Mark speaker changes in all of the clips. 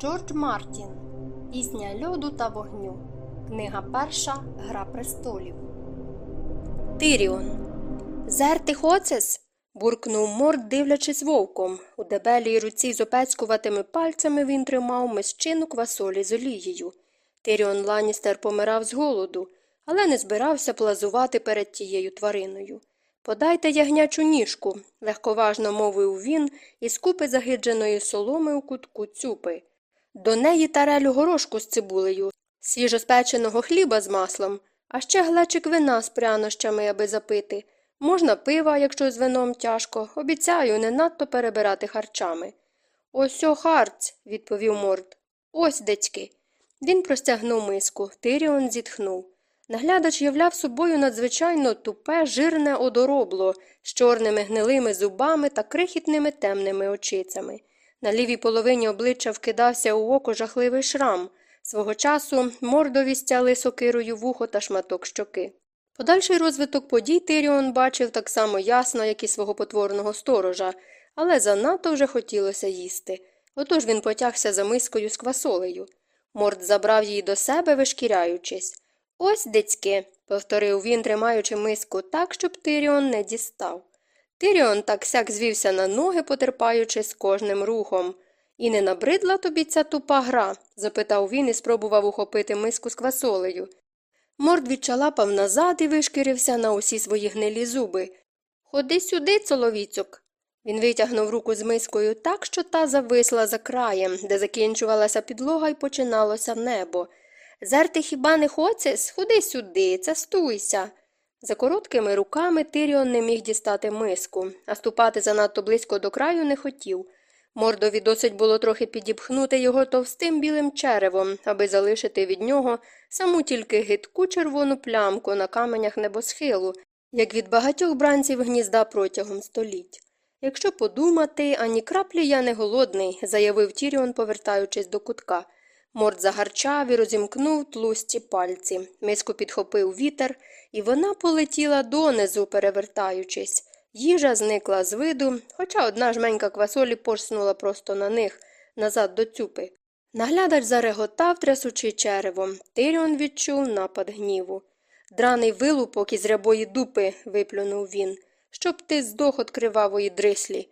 Speaker 1: Джордж Мартін Пісня льоду та вогню. Книга перша Гра престолів. Тиріон. Зерти хоцес. буркнув морд, дивлячись вовком. У дебелій руці з опецькуватими пальцями він тримав мисчину квасолі з олією. Тиріон Ланістер помирав з голоду, але не збирався плазувати перед тією твариною. Подайте ягнячу ніжку, легковажно мовив він із купи загидженої соломи у кутку цюпи. До неї тарелю горошку з цибулею, свіжоспеченого хліба з маслом, а ще глечик вина з прянощами, аби запити. Можна пива, якщо з вином тяжко, обіцяю не надто перебирати харчами. Ось о харць, відповів морд. Ось, дечки. Він простягнув миску, Тиріон зітхнув. Наглядач являв собою надзвичайно тупе, жирне одоробло з чорними гнилими зубами та крихітними темними очицями. На лівій половині обличчя вкидався у око жахливий шрам. Свого часу мордові стяли сокирою вухо та шматок щоки. Подальший розвиток подій Тиріон бачив так само ясно, як і свого потворного сторожа, але занадто вже хотілося їсти. Отож він потягся за мискою з квасолею. Морд забрав її до себе, вишкіряючись. Ось дицьки, повторив він, тримаючи миску так, щоб Тиріон не дістав. Тиріон так сяк звівся на ноги, потерпаючи з кожним рухом. І не набридла тобі ця тупа гра? запитав він і спробував ухопити миску з квасолею. Морд відчалапав назад і вишкірився на усі свої гнилі зуби. Ходи сюди, цоловіцьок. Він витягнув руку з мискою так, що та зависла за краєм, де закінчувалася підлога і починалося небо. Зерти хіба не хочеш? Ходи сюди, цастуйся. За короткими руками Тиріон не міг дістати миску, а ступати занадто близько до краю не хотів. Мордові досить було трохи підіпхнути його товстим білим черевом, аби залишити від нього саму тільки гидку червону плямку на каменях небосхилу, як від багатьох бранців гнізда протягом століть. Якщо подумати, ані краплі я не голодний, заявив Тіріон, повертаючись до кутка. Морд загарчав і розімкнув тлусті пальці. Миску підхопив вітер, і вона полетіла донизу, перевертаючись. Їжа зникла з виду, хоча одна жменька квасолі порснула просто на них, назад до цюпи. Наглядач зареготав, трясучи черевом. Тиріон відчув напад гніву. Драний вилупок із рябої дупи, виплюнув він, щоб ти здох от кривавої дрислі.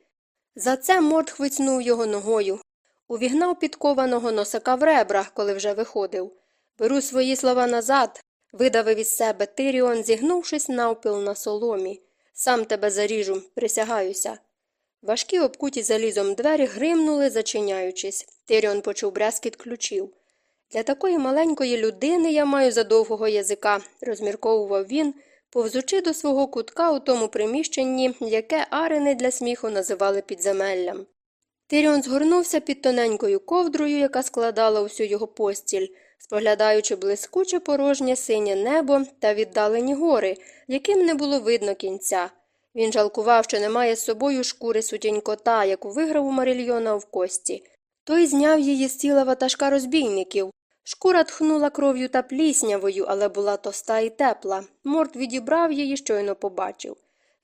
Speaker 1: За це морд хвицнув його ногою. Увігнав підкованого носака в ребра, коли вже виходив. Беру свої слова назад, видавив із себе Тиріон, зігнувшись навпіл на соломі. Сам тебе заріжу, присягаюся. Важкі обкуті залізом двері гримнули, зачиняючись. Тиріон почув брязкіт ключів. Для такої маленької людини я маю задовгого язика, розмірковував він, повзучи до свого кутка у тому приміщенні, яке арени для сміху називали підземеллям. Тиріон згорнувся під тоненькою ковдрою, яка складала усю його постіль, споглядаючи блискуче порожнє синє небо та віддалені гори, яким не було видно кінця. Він жалкував, що немає з собою шкури сутінь кота, яку виграв у Марильйона в кості. Той зняв її з тіла ватажка розбійників. Шкура тхнула кров'ю та пліснявою, але була тоста і тепла. Морд відібрав її, щойно побачив.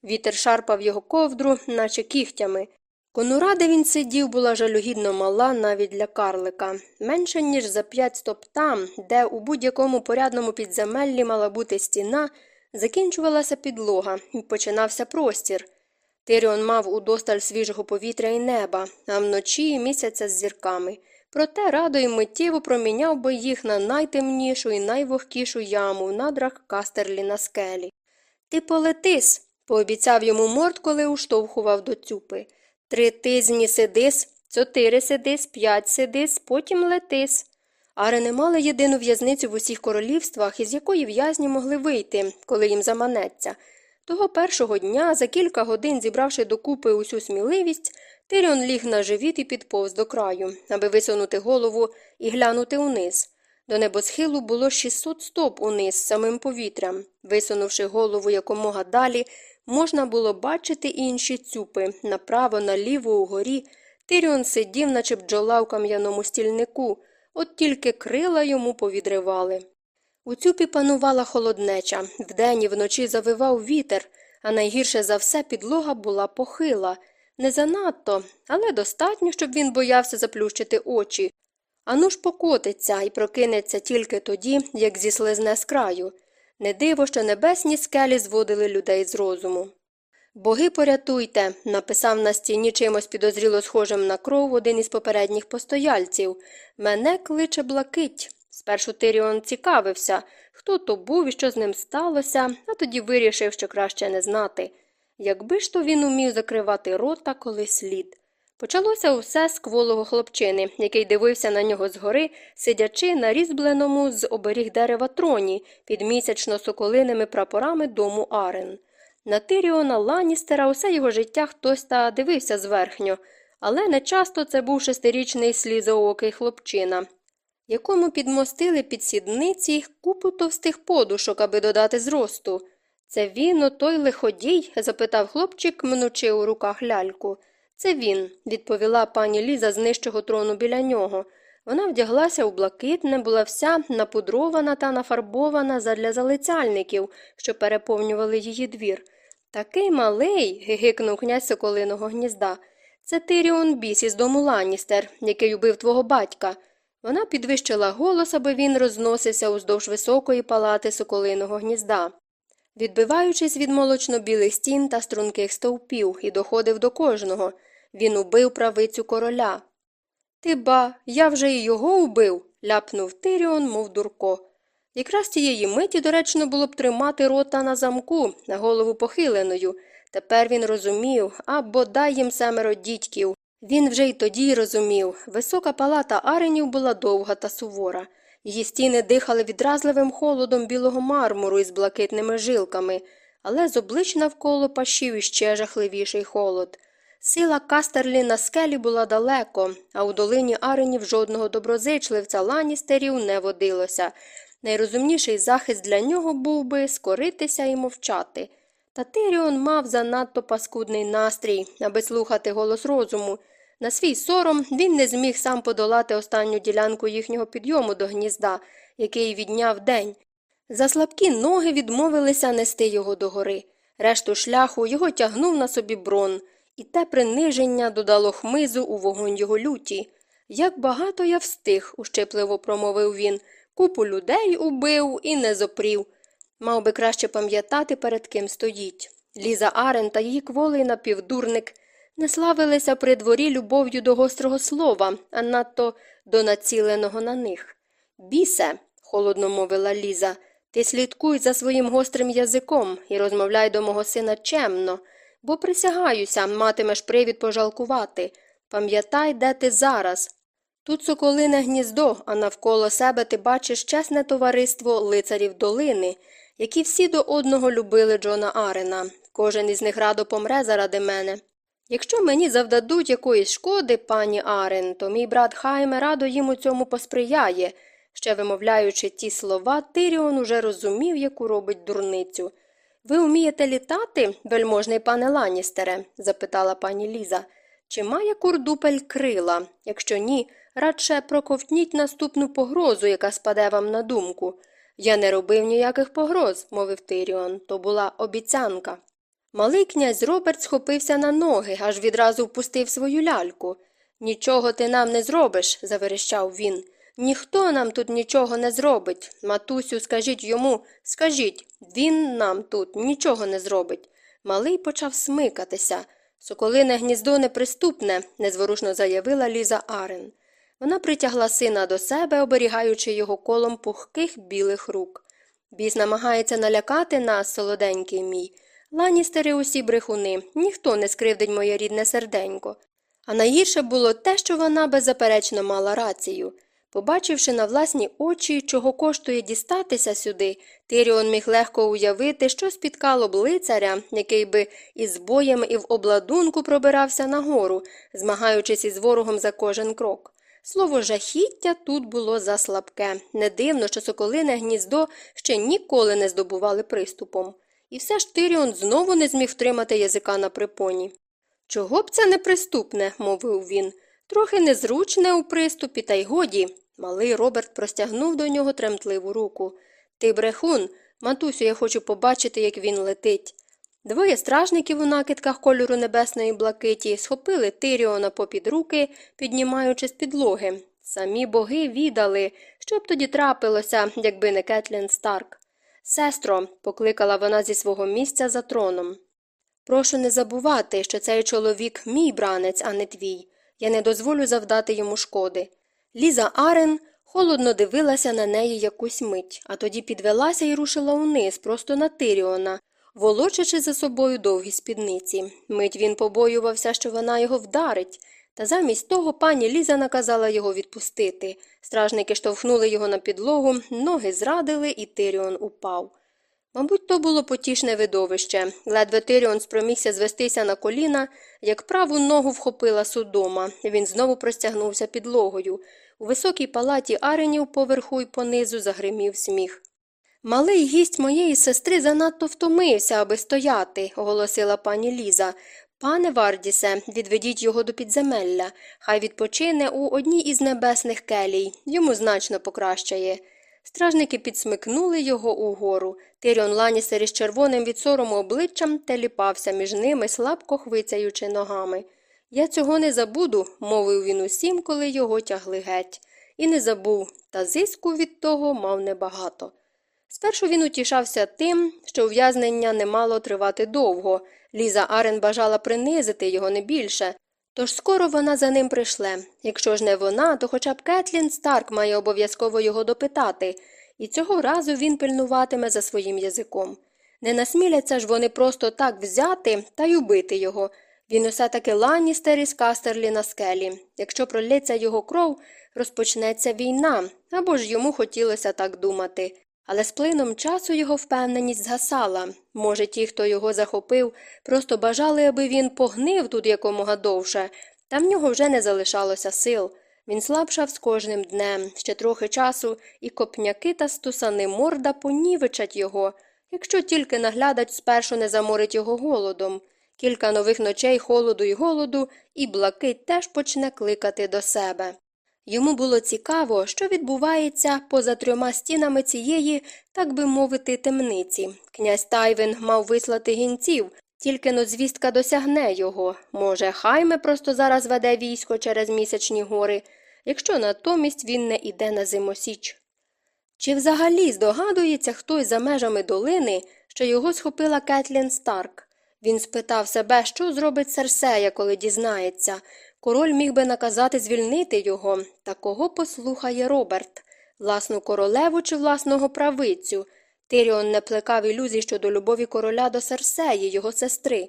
Speaker 1: Вітер шарпав його ковдру, наче кігтями. Конура, де він сидів, була жалюгідно мала навіть для карлика, менше, ніж за п'ять стоп там, де у будь-якому порядному підземеллі мала бути стіна, закінчувалася підлога і починався простір. Тиріон мав удосталь свіжого повітря і неба, а вночі місяця з зірками. Проте радо й миттєво проміняв би їх на найтемнішу і найвогкішу яму в надрах кастерлі на скелі. Ти полетис, пообіцяв йому морд, коли уштовхував до цюпи. Три тизні сидис, чотири сидис, п'ять сидис, потім летис. Арени мали єдину в'язницю в усіх королівствах, із якої в'язні могли вийти, коли їм заманеться. Того першого дня, за кілька годин, зібравши докупи усю сміливість, Тиріон ліг на живіт і підповз до краю, аби висунути голову і глянути униз. До небосхилу було 600 стоп униз самим повітрям. Висунувши голову якомога далі, можна було бачити інші цюпи направо, наліво, угорі. Тиріон сидів, наче бджола в кам'яному стільнику, от тільки крила йому повідривали. У цюпі панувала холоднеча, вдень і вночі завивав вітер, а найгірше за все підлога була похила. Не занадто, але достатньо, щоб він боявся заплющити очі. Ану ж покотиться і прокинеться тільки тоді, як зіслизне з краю. Не диво, що небесні скелі зводили людей з розуму. Боги порятуйте, написав на стіні чимось підозріло схожим на кров один із попередніх постояльців. Мене кличе блакить. Спершу Тиріон цікавився, хто то був і що з ним сталося, а тоді вирішив, що краще не знати. Якби ж то він умів закривати рота, коли слід. Почалося усе з кволого хлопчини, який дивився на нього згори, сидячи на різьбленому з оберіг дерева троні під місячно соколиними прапорами дому Арен. На Тиріона Ланністера усе його життя хтось та дивився зверхньо, але не часто це був шестирічний слізоокий хлопчина, якому підмостили під сідниці купу товстих подушок, аби додати зросту. Це він, отой лиходій? запитав хлопчик, мнучи у руках ляльку. Це він, відповіла пані Ліза з нижчого трону біля нього. Вона вдяглася у блакитне, була вся напудрована та нафарбована задля залицяльників, що переповнювали її двір. Такий малий. гигикнув князь Соколиного гнізда. Це Тиріон Біс із дому Ланністер, який убив твого батька. Вона підвищила голос, аби він розносився уздовж високої палати Соколиного гнізда відбиваючись від молочно-білих стін та струнких стовпів, і доходив до кожного. Він убив правицю короля. Ти ба, я вже і його убив, ляпнув Тиріон, мов дурко. Якраз тієї миті доречно було б тримати рота на замку, на голову похиленою. Тепер він розумів, а бодай їм семеро дідьків. Він вже й тоді розумів. Висока палата аренів була довга та сувора. Її стіни дихали відразливим холодом білого мармуру із блакитними жилками, але з облич навколо пащів іще жахливіший холод. Сила Кастерлі на скелі була далеко, а у долині аренів жодного доброзичливця ланістерів не водилося. Найрозумніший захист для нього був би скоритися і мовчати. Та Тиріон мав занадто паскудний настрій, аби слухати голос розуму. На свій сором він не зміг сам подолати останню ділянку їхнього підйому до гнізда, який відняв день. За слабкі ноги відмовилися нести його догори. Решту шляху його тягнув на собі брон, і те приниження додало хмизу у вогонь його люті. Як багато я встиг, ущипливо промовив він, купу людей убив і не зопрів. Мав би краще пам'ятати, перед ким стоїть. Ліза Арен та її кволий напівдурник не славилися при дворі любов'ю до гострого слова, а надто до націленого на них. Бісе, холодно мовила Ліза, ти слідкуй за своїм гострим язиком і розмовляй до мого сина чемно, бо присягаюся, матимеш привід пожалкувати. Пам'ятай, де ти зараз. Тут соколине гніздо, а навколо себе ти бачиш чесне товариство лицарів долини, які всі до одного любили Джона Арена. Кожен із них радо помре заради мене. Якщо мені завдадуть якоїсь шкоди, пані Арен, то мій брат Хайме радо їм у цьому посприяє. Ще вимовляючи ті слова, Тиріон уже розумів, яку робить дурницю. Ви вмієте літати, вельможний пане Ланістере? запитала пані Ліза. Чи має курдупель крила? Якщо ні, радше проковтніть наступну погрозу, яка спаде вам на думку. Я не робив ніяких погроз, мовив Тиріон, то була обіцянка. Малий князь Роберт схопився на ноги, аж відразу впустив свою ляльку. Нічого ти нам не зробиш, заверещав він. Ніхто нам тут нічого не зробить. Матусю, скажіть йому, скажіть, він нам тут нічого не зробить. Малий почав смикатися. Соколине гніздо неприступне, незворушно заявила Ліза Арен. Вона притягла сина до себе, оберігаючи його колом пухких білих рук. Біс намагається налякати нас, солоденький мій. Ланістери усі брехуни, ніхто не скривдить моє рідне серденько. А найгірше було те, що вона беззаперечно мала рацію. Побачивши на власні очі, чого коштує дістатися сюди, Тиріон міг легко уявити, що спіткало б лицаря, який би із боєм і в обладунку пробирався нагору, змагаючись із ворогом за кожен крок. Слово жахіття тут було заслабке. Не дивно, що соколине гніздо ще ніколи не здобували приступом. І все ж Тиріон знову не зміг втримати язика на припоні. Чого б це неприступне, мовив він. Трохи незручне у приступі, та й годі. Малий Роберт простягнув до нього тремтливу руку. Ти брехун, матусю, я хочу побачити, як він летить. Двоє стражників у накидках кольору небесної блакиті схопили Тиріона попід руки, піднімаючи з підлоги. Самі боги відали, що б тоді трапилося, якби не Кетлін Старк. Сестро, покликала вона зі свого місця за троном. Прошу не забувати, що цей чоловік мій бранець, а не твій. Я не дозволю завдати йому шкоди. Ліза Арен холодно дивилася на неї якусь мить, а тоді підвелася і рушила униз, просто на Тиріона, волочачи за собою довгі спідниці. Мить він побоювався, що вона його вдарить, та замість того пані Ліза наказала його відпустити. Стражники штовхнули його на підлогу, ноги зрадили, і Тиріон упав. Мабуть, то було потішне видовище. Ледве Тиріон спромігся звестися на коліна, як праву ногу вхопила судома. Він знову простягнувся підлогою. У високій палаті аренів поверху й понизу загримів сміх. Малий гість моєї сестри занадто втомився, аби стояти, оголосила пані Ліза. Пане Вардісе, відведіть його до підземелля. Хай відпочине у одній із небесних келій. Йому значно покращає. Стражники підсмикнули його угору. Тиріон Ланістер із червоним від сорому обличчям теліпався між ними, слабко хвицяючи ногами. Я цього не забуду, мовив він усім, коли його тягли геть. І не забув, та зиску від того мав небагато. Спершу він утішався тим, що ув'язнення не мало тривати довго. Ліза Арен бажала принизити його не більше. Тож скоро вона за ним пришле. Якщо ж не вона, то хоча б Кетлін Старк має обов'язково його допитати, і цього разу він пильнуватиме за своїм язиком. Не насміляться ж вони просто так взяти та й убити його. Він усе таки Ланністер із Кастерлі на скелі. Якщо пролється його кров, розпочнеться війна, або ж йому хотілося так думати. Але з плином часу його впевненість згасала. Може, ті, хто його захопив, просто бажали, аби він погнив тут якомога довше, та в нього вже не залишалося сил. Він слабшав з кожним днем, ще трохи часу, і копняки та стусани морда понівечать його, якщо тільки наглядач спершу не заморить його голодом. Кілька нових ночей холоду й голоду, і блакить теж почне кликати до себе. Йому було цікаво, що відбувається поза трьома стінами цієї, так би мовити, темниці. Князь Тайвин мав вислати гінців, тільки но звістка досягне його. Може, хайме просто зараз веде військо через місячні гори, якщо натомість він не іде на зимосіч. Чи взагалі здогадується хтось за межами долини, що його схопила Кетлін Старк? Він спитав себе, що зробить Серсея, коли дізнається. Король міг би наказати звільнити його, та кого послухає Роберт, власну королеву чи власного правицю. Тиріон не плекав ілюзій щодо любові короля до Серсеї, його сестри.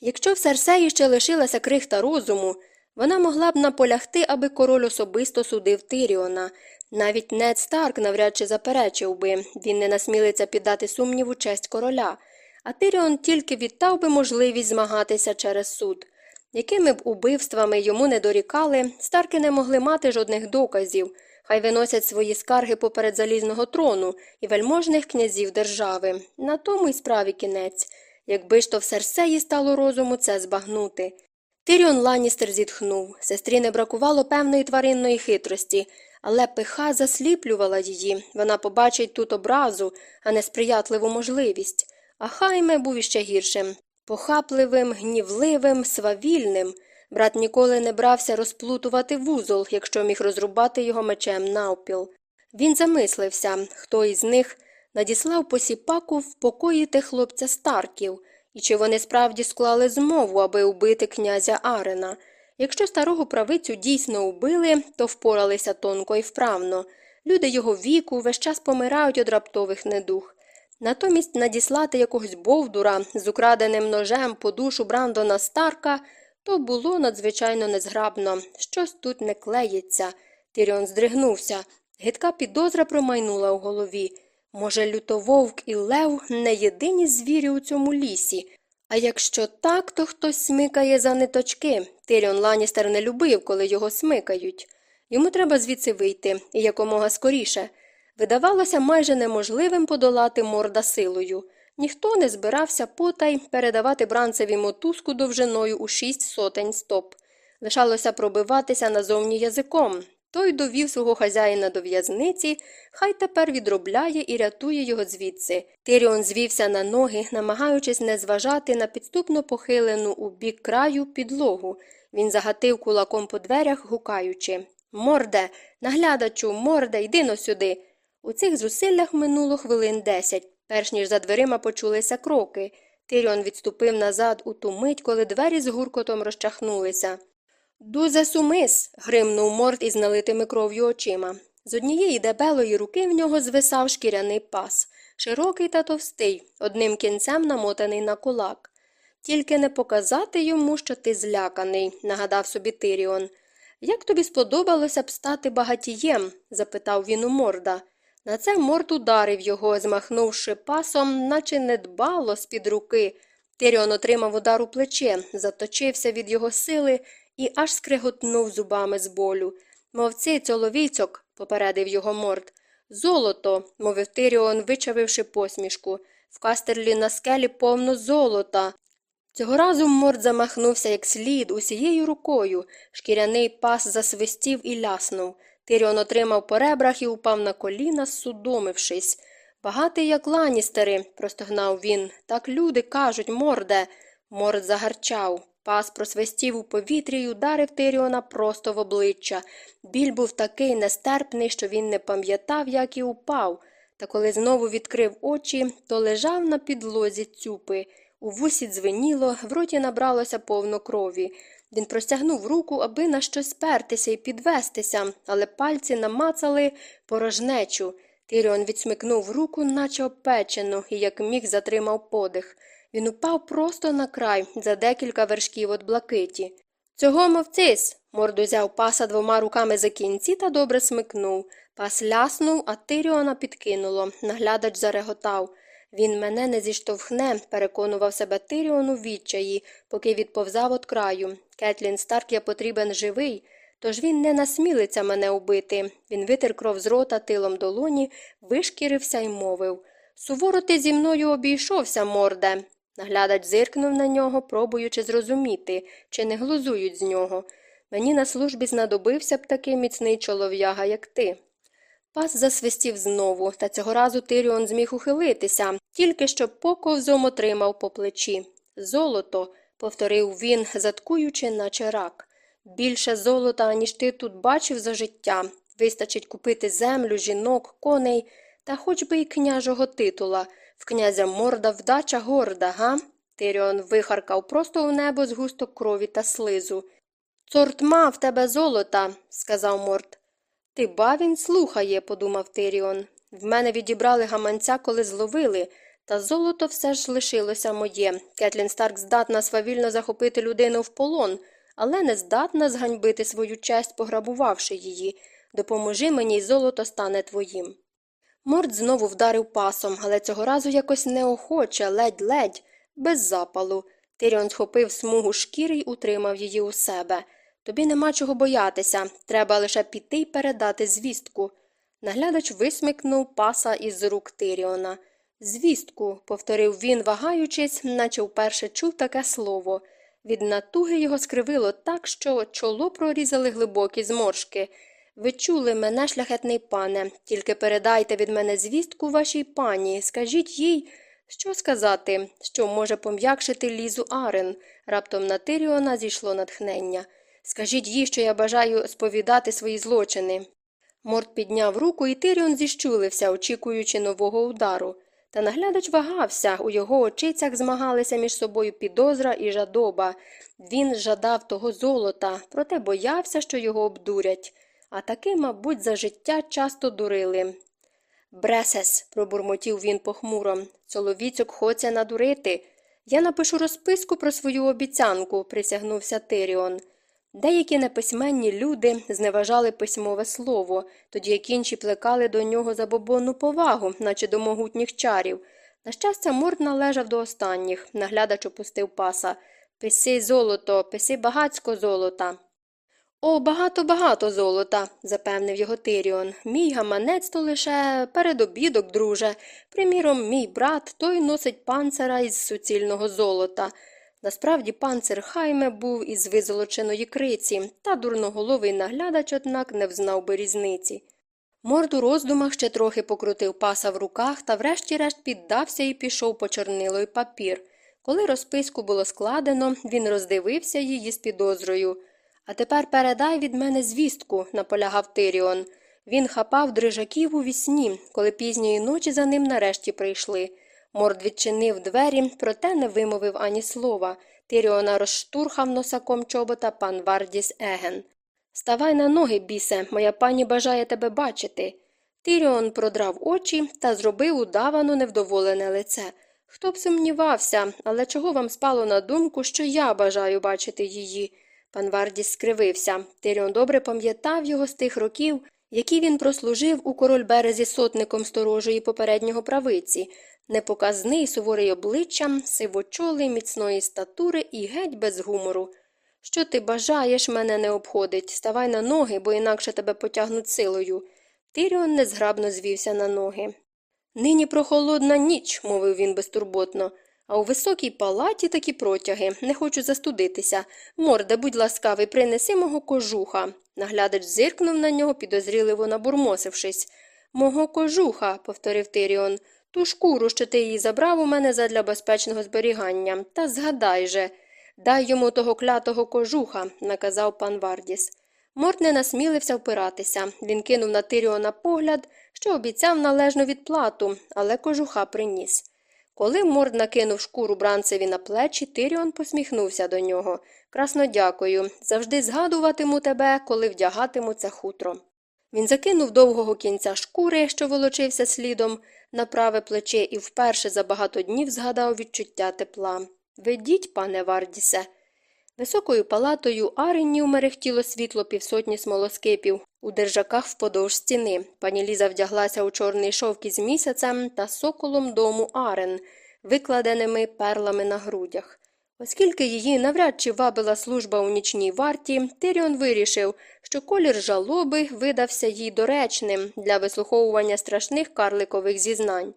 Speaker 1: Якщо в Серсеї ще лишилася крихта розуму, вона могла б наполягти, аби король особисто судив Тиріона. Навіть Нед Старк навряд чи заперечив би він не насмілиться піддати сумніву честь короля, а Тиріон тільки віддав би можливість змагатися через суд. Якими б убивствами йому не дорікали, старки не могли мати жодних доказів, хай виносять свої скарги поперед залізного трону і вельможних князів держави. На тому й справі кінець. Якби ж то в Серсеї стало розуму це збагнути. Тиріон Ланністер зітхнув. Сестрі не бракувало певної тваринної хитрості, але пиха засліплювала її. Вона побачить тут образу, а не сприятливу можливість. А хайме був іще гіршим. Похапливим, гнівливим, свавільним. Брат ніколи не брався розплутувати вузол, якщо міг розрубати його мечем навпіл. Він замислився, хто із них надіслав посіпаку впокоїти хлопця старків, і чи вони справді склали змову, аби убити князя Арена. Якщо старого правицю дійсно убили, то впоралися тонко і вправно. Люди його віку весь час помирають від раптових недух. Натомість надіслати якогось бовдура з украденим ножем по душу Брандона Старка то було надзвичайно незграбно. Щось тут не клеїться. Тіріон здригнувся. Гидка підозра промайнула у голові. Може, лютововк і лев не єдині звірі у цьому лісі. А якщо так, то хтось смикає за ниточки. Тиріон Ланістер не любив, коли його смикають. Йому треба звідси вийти, і якомога скоріше. Видавалося майже неможливим подолати морда силою. Ніхто не збирався потай передавати бранцеві мотузку довжиною у шість сотень стоп. Лишалося пробиватися назовні язиком. Той довів свого хазяїна до в'язниці, хай тепер відробляє і рятує його звідси. Тиріон звівся на ноги, намагаючись не зважати на підступно похилену у бік краю підлогу. Він загатив кулаком по дверях, гукаючи Морде, наглядачу, морде, йди но сюди. У цих зусиллях минуло хвилин десять, перш ніж за дверима почулися кроки. Тиріон відступив назад у ту мить, коли двері з гуркотом розчахнулися. Дузе сумис. гримнув морд із налитими кров'ю очима. З однієї дебелої руки в нього звисав шкіряний пас, широкий та товстий, одним кінцем намотаний на кулак. Тільки не показати йому, що ти зляканий, нагадав собі Тиріон. Як тобі сподобалося б стати багатієм? запитав він у морда. На це морд ударив його, змахнувши пасом, наче недбало з-під руки. Тиріон отримав удар у плече, заточився від його сили і аж скриготнув зубами з болю. Мов цей цоловіцьок, попередив його морд. Золото, мовив Тиріон, вичавивши посмішку. В кастерлі на скелі повно золота. Цього разу морд замахнувся як слід усією рукою. Шкіряний пас засвистів і ляснув. Тиріон отримав по ребрах і упав на коліна, судомившись. Багатий, як ланістери, простогнав він. Так люди кажуть, морде. Морд загарчав. Пас просвистів у повітрі й ударив Тиріона просто в обличчя. Біль був такий нестерпний, що він не пам'ятав, як і упав. Та коли знову відкрив очі, то лежав на підлозі цюпи. У вусі дзвеніло, в роті набралося повно крові. Він простягнув руку, аби на щось спертися і підвестися, але пальці намацали порожнечу. Тиріон відсмикнув руку, наче опечену, і як міг затримав подих. Він упав просто на край за декілька вершків від блакиті. Цього мовцись. Морд узяв паса двома руками за кінці та добре смикнув. Пас ляснув, а Тиріона підкинуло. Наглядач зареготав. Він мене не зіштовхне, переконував себе Тиріон у відчаї, поки відповзав від краю. Кетлін Старк я потрібен живий, тож він не насмілиться мене убити. Він витер кров з рота тилом долоні, вишкірився й мовив Суворо ти зі мною обійшовся, морде. Наглядач зиркнув на нього, пробуючи зрозуміти, чи не глузують з нього. Мені на службі знадобився б такий міцний чолов'яга, як ти. Пас засвистів знову, та цього разу Тиріон зміг ухилитися, тільки щоб поковзом отримав по плечі. Золото, повторив він, заткуючи, наче рак. Більше золота, ніж ти тут бачив за життя. Вистачить купити землю, жінок, коней та хоч би й княжого титула. В князя морда вдача горда, га? Тиріон вихаркав просто у небо з густок крові та слизу. Цортма в тебе золота, сказав морд. Ти ба він слухає, подумав Тиріон. В мене відібрали гаманця, коли зловили, та золото все ж лишилося моє. Кетлін Старк здатна свавільно захопити людину в полон, але не здатна зганьбити свою честь, пограбувавши її. Допоможи мені, й золото стане твоїм. Морд знову вдарив пасом, але цього разу якось неохоче, ледь-ледь, без запалу. Тиріон схопив смугу шкіри й утримав її у себе. Тобі нема чого боятися, треба лише піти й передати звістку. Наглядач висмикнув паса із рук Тиріона. Звістку, повторив він, вагаючись, наче вперше чув таке слово. Від натуги його скривило так, що чоло прорізали глибокі зморшки. Ви чули мене, шляхетний пане, тільки передайте від мене звістку вашій пані, скажіть їй, що сказати, що може пом'якшити лізу Арен. Раптом на Тиріона зійшло натхнення. Скажіть їй, що я бажаю сповідати свої злочини. Морд підняв руку, і Тиріон зіщулився, очікуючи нового удару. Та наглядач вагався, у його очицях змагалися між собою підозра і жадоба. Він жадав того золота, проте боявся, що його обдурять. А таки, мабуть, за життя часто дурили. Бресес, пробурмотів він похмуро, Соловіцьок хоче надурити. Я напишу розписку про свою обіцянку, присягнувся Тиріон. Деякі неписьменні люди зневажали письмове слово, тоді як інші плекали до нього забобонну повагу, наче до могутніх чарів. На щастя, морд належав до останніх, наглядач опустив паса. Писи золото, писи багацько золота. О, багато багато золота, запевнив його Тиріон. Мій гаманець то лише передобідок, друже. Приміром, мій брат той носить панцера із суцільного золота. Насправді панцир хайме був із визолоченої криці, та дурноголовий наглядач, однак, не взнав би різниці. Морд у роздумах ще трохи покрутив паса в руках та врешті-решт піддався і пішов по чорнило й папір. Коли розписку було складено, він роздивився її з підозрою. А тепер передай від мене звістку, наполягав Тиріон. Він хапав дрижаків у вісні, коли пізньої ночі за ним нарешті прийшли. Морд відчинив двері, проте не вимовив ані слова. Тиріона розштурхав носаком чобота пан Вардіс Еген. Ставай на ноги, бісе, моя пані бажає тебе бачити. Тиріон продрав очі та зробив удавано невдоволене лице. Хто б сумнівався, але чого вам спало на думку, що я бажаю бачити її? Пан Вардіс скривився. Тиріон добре пам'ятав його з тих років, які він прослужив у король березі сотником сторожої попереднього правиці, непоказний суворий обличчям, сивочолий, міцної статури і геть без гумору. Що ти бажаєш, мене не обходить. Ставай на ноги, бо інакше тебе потягнуть силою. Тиріон незграбно звівся на ноги. Нині прохолодна ніч, мовив він безтурботно, а у високій палаті такі протяги. Не хочу застудитися. Морде, будь ласкавий, принеси мого кожуха. Наглядач зиркнув на нього, підозріливо набурмосившись. Мого кожуха, повторив Тиріон, ту шкуру, що ти її забрав у мене задля безпечного зберігання. Та згадай же. Дай йому того клятого кожуха, наказав пан Вардіс. Морт не насмілився впиратися. Він кинув на Тиріона погляд, що обіцяв належну відплату, але кожуха приніс. Коли Морд накинув шкуру бранцеві на плечі, Тиріон посміхнувся до нього. Красно дякую. Завжди згадуватиму тебе, коли вдягатиму це хутро. Він закинув довгого кінця шкури, що волочився слідом, на праве плече і вперше за багато днів згадав відчуття тепла. Ведіть, пане Вардісе. Високою палатою аренів мерехтіло світло півсотні смолоскипів у держаках вподовж стіни. Пані Ліза вдяглася у чорний шовк із місяцем та соколом дому арен, викладеними перлами на грудях. Оскільки її навряд чи вабила служба у нічній варті, Тиріон вирішив, що колір жалоби видався їй доречним для вислуховування страшних карликових зізнань.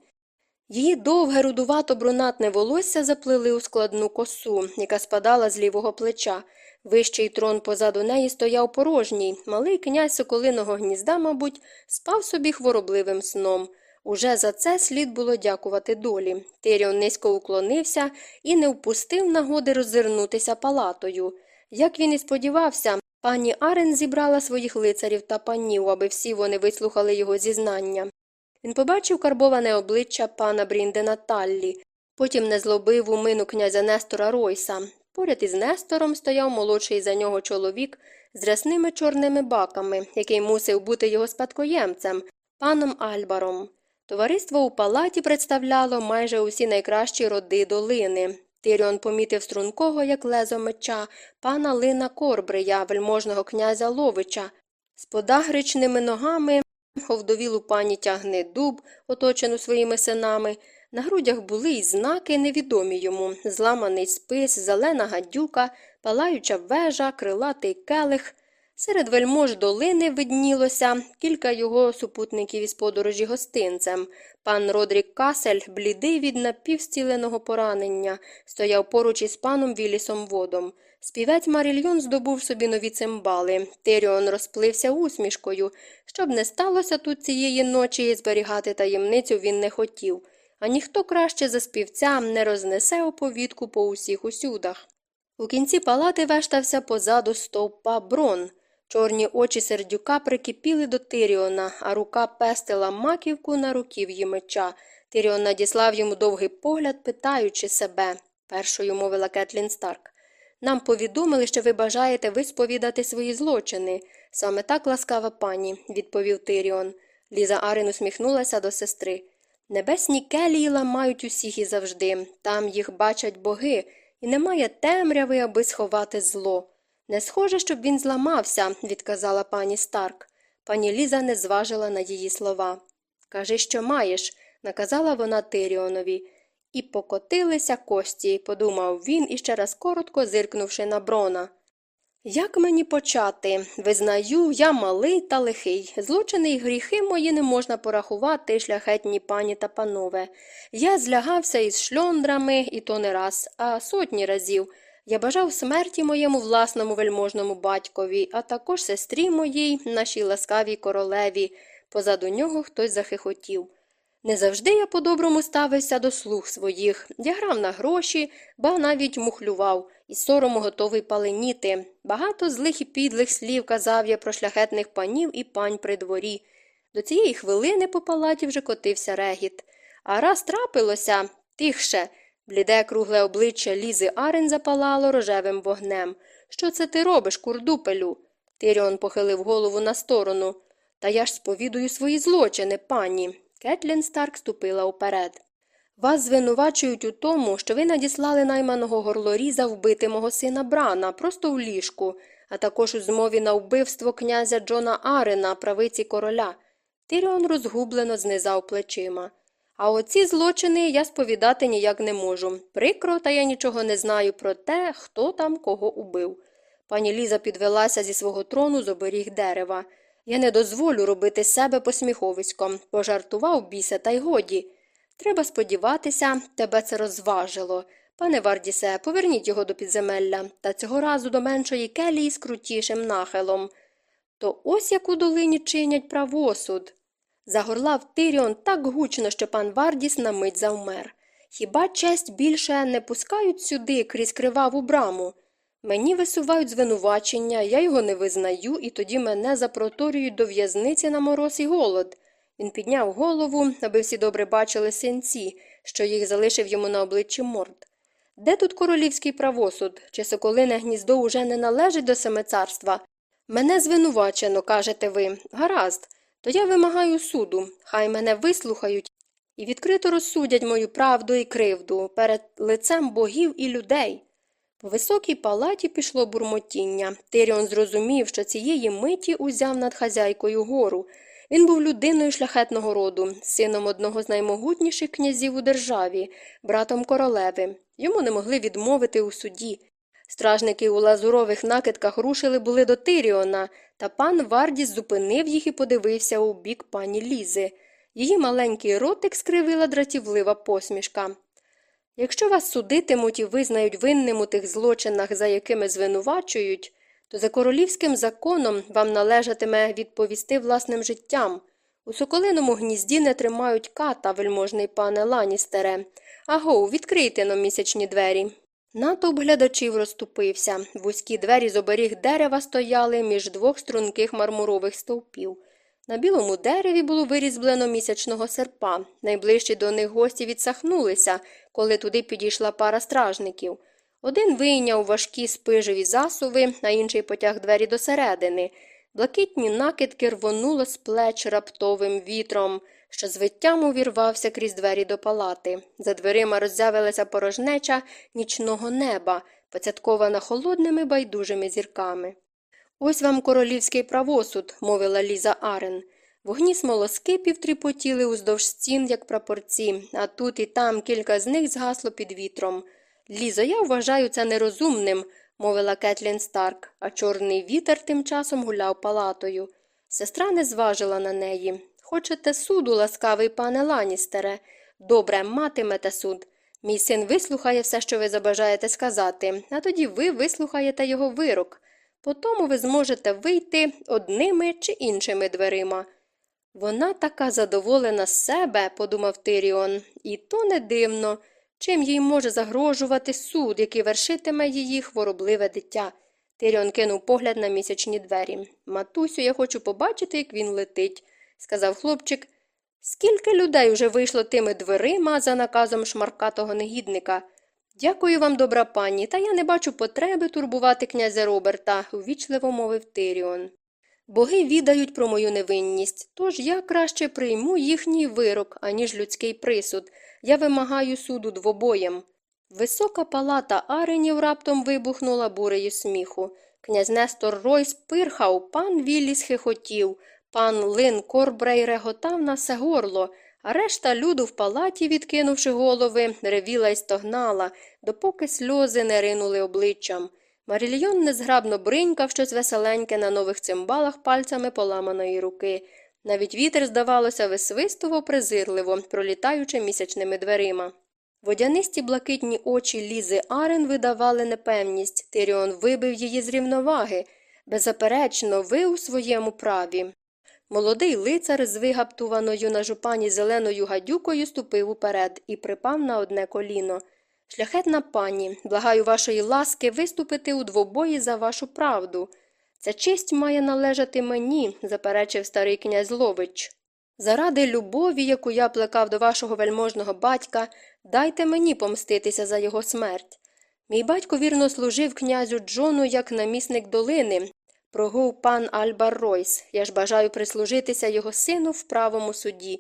Speaker 1: Її довге рудувато брунатне волосся заплили у складну косу, яка спадала з лівого плеча. Вищий трон позаду неї стояв порожній. Малий князь соколиного гнізда, мабуть, спав собі хворобливим сном. Уже за це слід було дякувати долі. Тиріон низько уклонився і не впустив нагоди роззирнутися палатою. Як він і сподівався, пані Арен зібрала своїх лицарів та панів, аби всі вони вислухали його зізнання. Він побачив карбоване обличчя пана Бріндена Таллі, потім незлобиву мину князя Нестора Ройса. Поряд із Нестором стояв молодший за нього чоловік з рясними чорними баками, який мусив бути його спадкоємцем, паном Альбаром. Товариство у палаті представляло майже усі найкращі роди долини. Тиріон помітив стрункого, як лезо меча, пана Лина Корбрия, вельможного князя Ловича, з подагричними ногами Овдовілу пані тягне дуб, оточену своїми синами. На грудях були й знаки, невідомі йому зламаний спис, зелена гадюка, палаюча вежа, крилатий келих. Серед вельмож долини виднілося кілька його супутників із подорожі гостинцем. Пан Родрік Касель, блідий від напівстіленого поранення, стояв поруч із паном Вілісом водом. Співець Марільйон здобув собі нові цимбали. Тиріон розплився усмішкою. Щоб не сталося тут цієї ночі, зберігати таємницю він не хотів, а ніхто краще за співця не рознесе оповідку по усіх усюдах. У кінці палати вештався позаду стовпа брон. Чорні очі сердюка прикипіли до Тиріона, а рука пестила маківку на руків'ї меча. Тиріон надіслав йому довгий погляд, питаючи себе, першою мовила Кетлін Старк. Нам повідомили, що ви бажаєте висповідати свої злочини. Саме так, ласкава пані, відповів Тиріон. Ліза Арин усміхнулася до сестри. Небесні келії ламають усіх і завжди. Там їх бачать боги, і немає темряви, аби сховати зло. Не схоже, щоб він зламався, відказала пані Старк. Пані Ліза не зважила на її слова. Кажи, що маєш, наказала вона Тиріонові. І покотилися кості, подумав він, іще раз коротко зиркнувши на брона. Як мені почати? Визнаю, я малий та лихий. Злочини й гріхи мої не можна порахувати, шляхетні пані та панове. Я злягався із шльондрами, і то не раз, а сотні разів. Я бажав смерті моєму власному вельможному батькові, а також сестрі моїй, нашій ласкавій королеві. Позаду нього хтось захихотів. Не завжди я по-доброму ставився до слуг своїх. Я грав на гроші, ба навіть мухлював, і сорому готовий паленіти. Багато злих і підлих слів казав я про шляхетних панів і пань при дворі. До цієї хвилини по палаті вже котився регіт. А раз трапилося тихше. Бліде кругле обличчя Лізи Арен запалало рожевим вогнем. Що це ти робиш, курдупелю? Тиріон похилив голову на сторону. Та я ж сповідую свої злочини, пані. Кетлін Старк ступила уперед. Вас звинувачують у тому, що ви надіслали найманого горлоріза вбити мого сина Брана просто в ліжку, а також у змові на вбивство князя Джона Арена, правиці короля. Тиріон розгублено знизав плечима. А оці злочини я сповідати ніяк не можу. Прикро, та я нічого не знаю про те, хто там кого убив. Пані Ліза підвелася зі свого трону з оберіг дерева. Я не дозволю робити себе посміховиськом, пожартував біса, та й годі. Треба сподіватися, тебе це розважило. Пане Вардісе, поверніть його до підземелля, та цього разу до меншої келії з крутішим нахилом. То ось як у долині чинять правосуд. Загорлав Тиріон так гучно, що пан Вардіс на мить завмер. Хіба честь більше не пускають сюди крізь криваву браму? Мені висувають звинувачення, я його не визнаю, і тоді мене запроторюють до в'язниці на мороз і голод. Він підняв голову, аби всі добре бачили синці, що їх залишив йому на обличчі морд. Де тут королівський правосуд? Чи соколине гніздо уже не належить до семицарства? Мене звинувачено, кажете ви. Гаразд. То я вимагаю суду, хай мене вислухають і відкрито розсудять мою правду і кривду перед лицем богів і людей. По високій палаті пішло бурмотіння. Тиріон зрозумів, що цієї миті узяв над хазяйкою гору. Він був людиною шляхетного роду, сином одного з наймогутніших князів у державі, братом королеви. Йому не могли відмовити у суді. Стражники у лазурових накидках рушили були до Тиріона, та пан Вардіс зупинив їх і подивився у бік пані Лізи. Її маленький ротик скривила дратівлива посмішка. Якщо вас судитимуть і визнають винним у тих злочинах, за якими звинувачують, то за королівським законом вам належатиме відповісти власним життям. У соколиному гнізді не тримають ката, вельможний пане Ланістере. Агоу, відкрийте нам місячні двері. Натовп глядачів розступився. Вузькі двері з оберіг дерева стояли між двох струнких мармурових стовпів. На білому дереві було вирізблено місячного серпа. Найближчі до них гості відсахнулися, коли туди підійшла пара стражників. Один вийняв важкі спижеві засуви, а інший потяг двері досередини. Блакитні накидки рвонуло з плеч раптовим вітром, що з виттям увірвався крізь двері до палати. За дверима роззявилася порожнеча нічного неба, поцяткована холодними байдужими зірками. Ось вам королівський правосуд, мовила Ліза Арен. Вогні смолоскипів тріпотіли уздовж стін, як прапорці, а тут і там кілька з них згасло під вітром. Лізо, я вважаю це нерозумним, мовила Кетлін Старк, а чорний вітер тим часом гуляв палатою. Сестра не зважила на неї. Хочете суду, ласкавий пане Ланістере? Добре, матимете суд. Мій син вислухає все, що ви забажаєте сказати, а тоді ви вислухаєте його вирок. Потому ви зможете вийти одними чи іншими дверима. Вона така задоволена себе, подумав Тиріон, і то не дивно, чим їй може загрожувати суд, який вершитиме її хворобливе дитя. Тиріон кинув погляд на місячні двері. Матусю, я хочу побачити, як він летить, сказав хлопчик. Скільки людей уже вийшло тими дверима за наказом шмаркатого негідника? Дякую вам, добра пані, та я не бачу потреби турбувати князя Роберта, увічливо мовив Тиріон. Боги відають про мою невинність, тож я краще прийму їхній вирок, аніж людський присуд. Я вимагаю суду двобоєм. Висока палата аренів раптом вибухнула бурею сміху. Князь Нестор Ройс пирхав, пан Віллі схихотів, пан Лин Корбрей реготав на все горло, а решта люду в палаті, відкинувши голови, ревіла й стогнала, допоки сльози не ринули обличчям. Марільйон незграбно бринькав щось веселеньке на нових цимбалах пальцями поламаної руки. Навіть вітер, здавалося, висвистував презирливо, пролітаючи місячними дверима. Водянисті блакитні очі Лізи Арен видавали непевність, Тиріон вибив її з рівноваги. Беззаперечно, ви у своєму праві. Молодий лицар з вигаптуваною на жупані зеленою гадюкою ступив уперед і припав на одне коліно. Шляхетна пані, благаю вашої ласки виступити у двобої за вашу правду. Ця честь має належати мені, заперечив старий князь Лович. Заради любові, яку я плекав до вашого вельможного батька, дайте мені помститися за його смерть. Мій батько вірно служив князю Джону як намісник долини, прогув пан Альбар Ройс. Я ж бажаю прислужитися його сину в правому суді.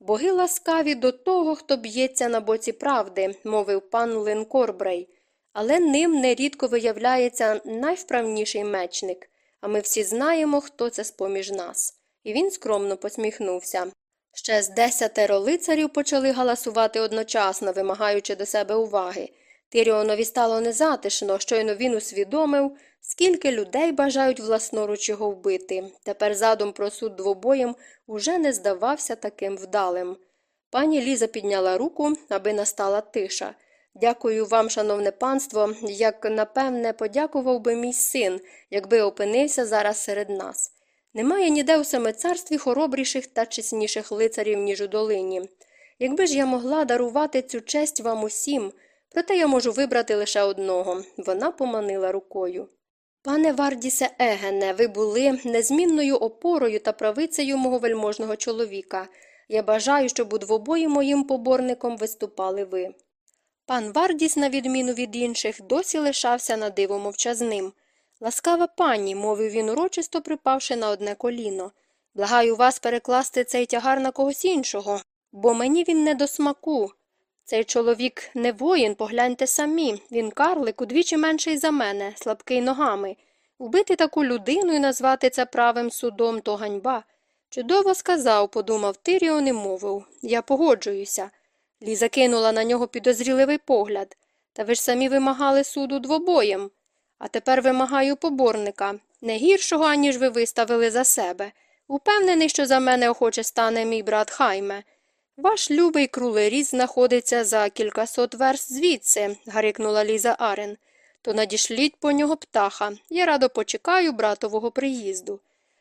Speaker 1: Боги ласкаві до того, хто б'ється на боці правди, мовив пан Линкорбрей, але ним нерідко виявляється найвправніший мечник, а ми всі знаємо, хто це з-поміж нас. І він скромно посміхнувся. Ще з десятеро лицарів почали галасувати одночасно, вимагаючи до себе уваги. Тиріонові стало незатишно, щойно він усвідомив, скільки людей бажають власноруч його вбити. Тепер задум про суд двобоєм уже не здавався таким вдалим. Пані Ліза підняла руку, аби настала тиша. Дякую вам, шановне панство, як напевне подякував би мій син, якби опинився зараз серед нас. Немає ніде у семицарстві хоробріших та чесніших лицарів, ніж у долині. Якби ж я могла дарувати цю честь вам усім, проте я можу вибрати лише одного вона поманила рукою. Пане Вардісе Егене, ви були незмінною опорою та правицею мого вельможного чоловіка. Я бажаю, щоб у двобої моїм поборником виступали ви. Пан Вардіс, на відміну від інших, досі лишався на диво мовчазним. Ласкава пані, мовив він урочисто припавши на одне коліно. Благаю вас перекласти цей тягар на когось іншого, бо мені він не до смаку. Цей чоловік не воїн, погляньте самі. Він карлик удвічі менший за мене, слабкий ногами. Вбити таку людину і назвати це правим судом то ганьба. Чудово сказав, подумав Тиріон і мовив. Я погоджуюся. Ліза кинула на нього підозріливий погляд. Та ви ж самі вимагали суду двобоєм. А тепер вимагаю поборника, не гіршого, аніж ви виставили за себе. Упевнений, що за мене охоче стане мій брат Хайме. Ваш любий крулеріс знаходиться за кількасот верст звідси, гарикнула Ліза Арен. То надішліть по нього птаха. Я радо почекаю братового приїзду.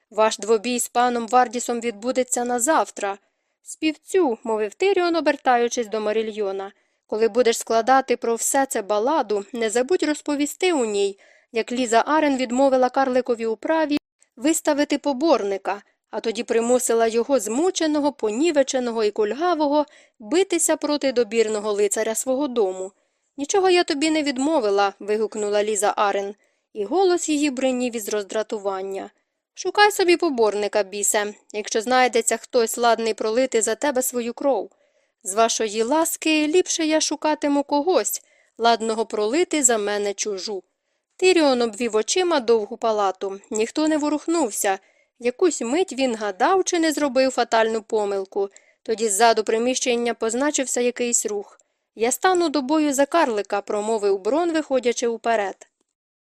Speaker 1: Ваш двобій з паном Вардісом відбудеться на завтра. Співцю, мовив Тиріон, обертаючись до Марільйона. Коли будеш складати про все це баладу, не забудь розповісти у ній, як Ліза Арен відмовила карликові управі виставити поборника, а тоді примусила його змученого, понівеченого і кульгавого битися проти добірного лицаря свого дому. Нічого я тобі не відмовила. вигукнула Ліза Арен, і голос її бринів із роздратування. Шукай собі поборника, бісе, якщо знайдеться хтось ладний пролити за тебе свою кров. З вашої ласки ліпше я шукатиму когось, ладного пролити за мене чужу. Тиріон обвів очима довгу палату. Ніхто не ворухнувся. Якусь мить він гадав, чи не зробив фатальну помилку. Тоді ззаду приміщення позначився якийсь рух. Я стану до бою за карлика, промовив брон, виходячи уперед.